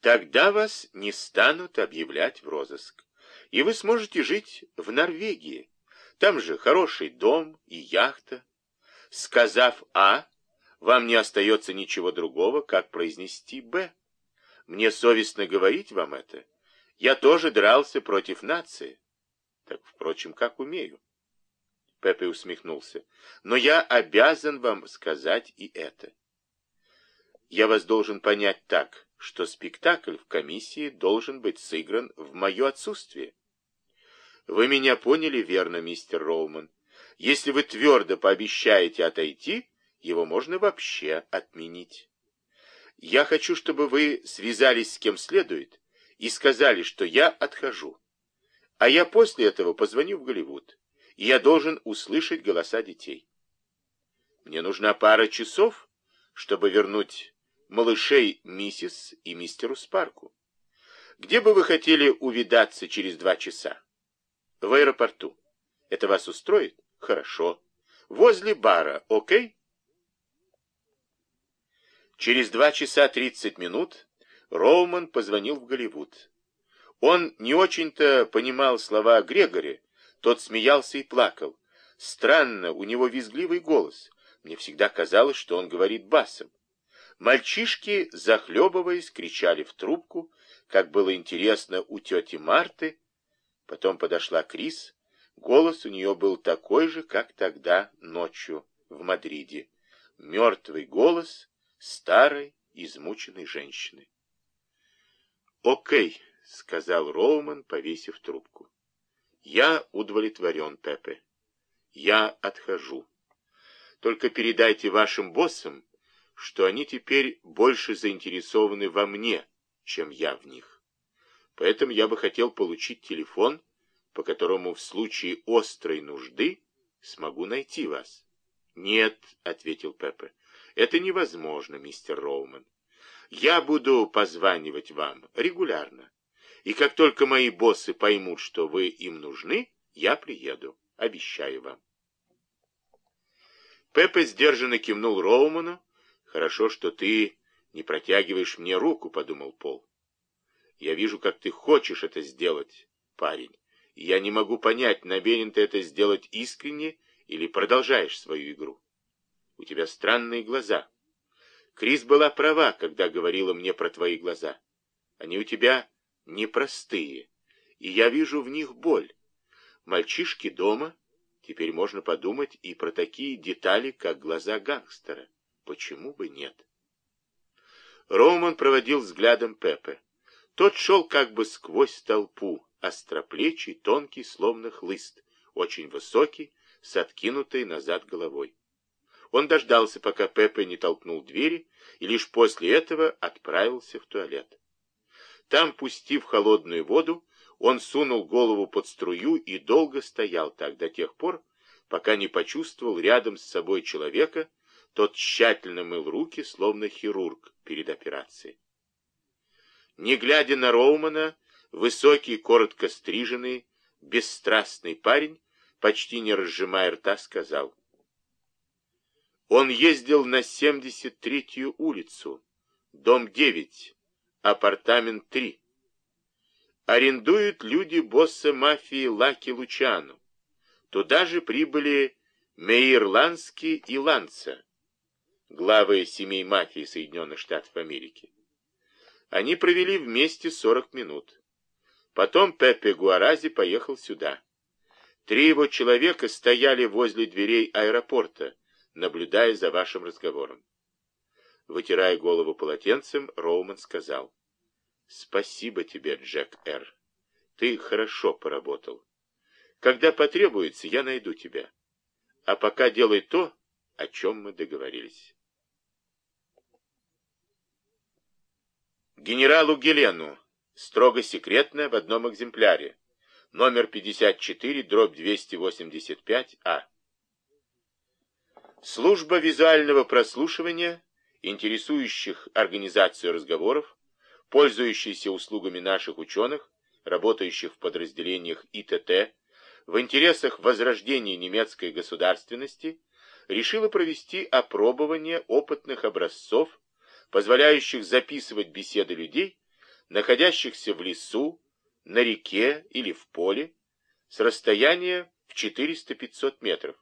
Тогда вас не станут объявлять в розыск, и вы сможете жить в Норвегии. Там же хороший дом и яхта. Сказав «А», вам не остается ничего другого, как произнести «Б». Мне совестно говорить вам это. Я тоже дрался против нации. Так, впрочем, как умею. Пепе усмехнулся. Но я обязан вам сказать и это. Я вас должен понять так, что спектакль в комиссии должен быть сыгран в мое отсутствие. Вы меня поняли верно, мистер Роуман. Если вы твердо пообещаете отойти, его можно вообще отменить. Я хочу, чтобы вы связались с кем следует и сказали, что я отхожу. А я после этого позвоню в Голливуд, и я должен услышать голоса детей. Мне нужна пара часов, чтобы вернуть малышей миссис и мистеру Спарку. Где бы вы хотели увидаться через два часа? В аэропорту. Это вас устроит? Хорошо. Возле бара, окей? Через два часа тридцать минут Роуман позвонил в Голливуд. Он не очень-то понимал слова Грегори, тот смеялся и плакал. Странно, у него визгливый голос. Мне всегда казалось, что он говорит басом. Мальчишки, захлебываясь, кричали в трубку, как было интересно у тети Марты. Потом подошла Крис. Голос у нее был такой же, как тогда ночью в Мадриде. Мертвый голос старой, измученной женщины. «Окей», — сказал Роуман, повесив трубку. «Я удовлетворен, Пепе. Я отхожу. Только передайте вашим боссам, что они теперь больше заинтересованы во мне, чем я в них. Поэтому я бы хотел получить телефон, по которому в случае острой нужды смогу найти вас». «Нет», — ответил Пепе, — «это невозможно, мистер Роуман. Я буду позванивать вам регулярно. И как только мои боссы поймут, что вы им нужны, я приеду. Обещаю вам. Пеппа сдержанно кивнул Роуману. «Хорошо, что ты не протягиваешь мне руку», — подумал Пол. «Я вижу, как ты хочешь это сделать, парень. Я не могу понять, намерен ты это сделать искренне или продолжаешь свою игру. У тебя странные глаза». Крис была права, когда говорила мне про твои глаза. Они у тебя непростые, и я вижу в них боль. Мальчишки дома, теперь можно подумать и про такие детали, как глаза гангстера. Почему бы нет? Роман проводил взглядом Пепе. Тот шел как бы сквозь толпу, остроплечий, тонкий, словно хлыст, очень высокий, с откинутой назад головой. Он дождался, пока Пепе не толкнул двери, и лишь после этого отправился в туалет. Там, пустив холодную воду, он сунул голову под струю и долго стоял так до тех пор, пока не почувствовал рядом с собой человека, тот тщательно мыл руки, словно хирург перед операцией. Не глядя на Роумана, высокий, коротко стриженный, бесстрастный парень, почти не разжимая рта, сказал, он ездил на 73-ю улицу, дом 9, апартамент 3. Арендуют люди босса мафии Лаки Лучану. Туда же прибыли Мейерландский и Ланца, главы семей мафии Соединенных Штатов Америки. Они провели вместе 40 минут. Потом Пепе Гуарази поехал сюда. Три его человека стояли возле дверей аэропорта, наблюдая за вашим разговором. Вытирая голову полотенцем, Роуман сказал, «Спасибо тебе, Джек Р. Ты хорошо поработал. Когда потребуется, я найду тебя. А пока делай то, о чем мы договорились». Генералу Гелену, строго секретно в одном экземпляре, номер 54, дробь 285А. Служба визуального прослушивания, интересующих организацию разговоров, пользующаяся услугами наших ученых, работающих в подразделениях ИТТ, в интересах возрождения немецкой государственности, решила провести опробование опытных образцов, позволяющих записывать беседы людей, находящихся в лесу, на реке или в поле, с расстояния в 400-500 метров.